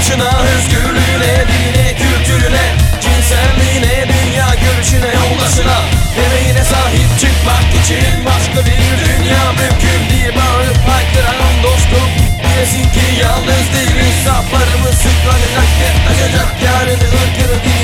saçına Özgürlüğüne, dine, kültürüne Cinselliğine, dünya görüşüne, yoldaşına. Emeğine sahip çıkmak için Başka bir dünya mümkün değil. Bağırıp haykıran dostum Bilesin ki yalnız değiliz. Saflarımız sıklanacak, açacak Yarını ırkını değil